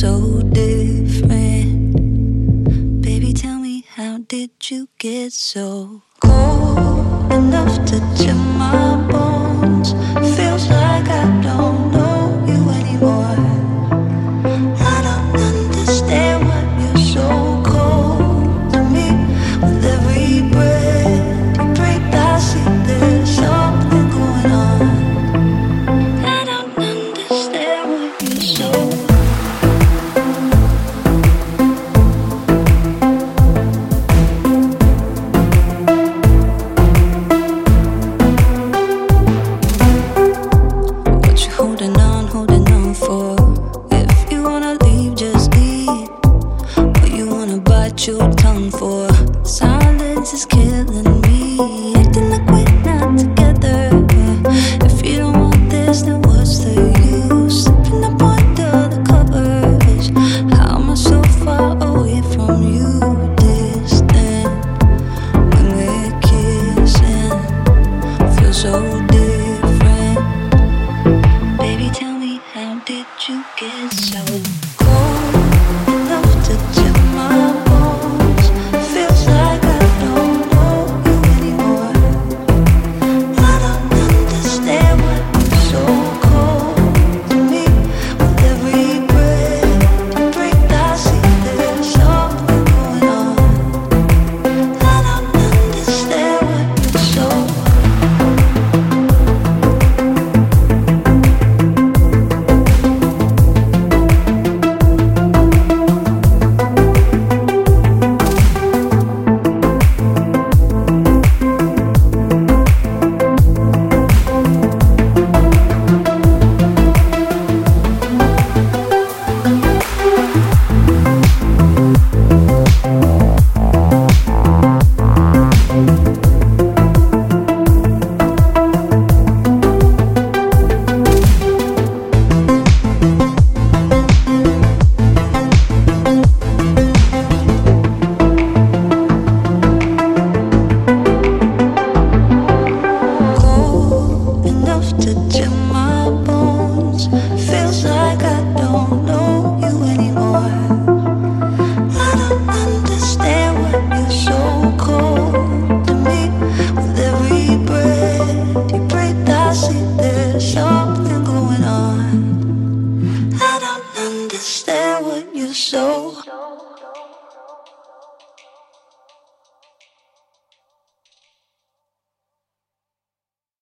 so different. Baby, tell me, how did you get so cold enough to chill my bones? Feels like I don't. what you come for. Silence is killing me. Acting like we're not together. If you don't want this, then what's the use? Slipping up under the covers. How am I so far away from you? Distant when we're kissing. Feel so.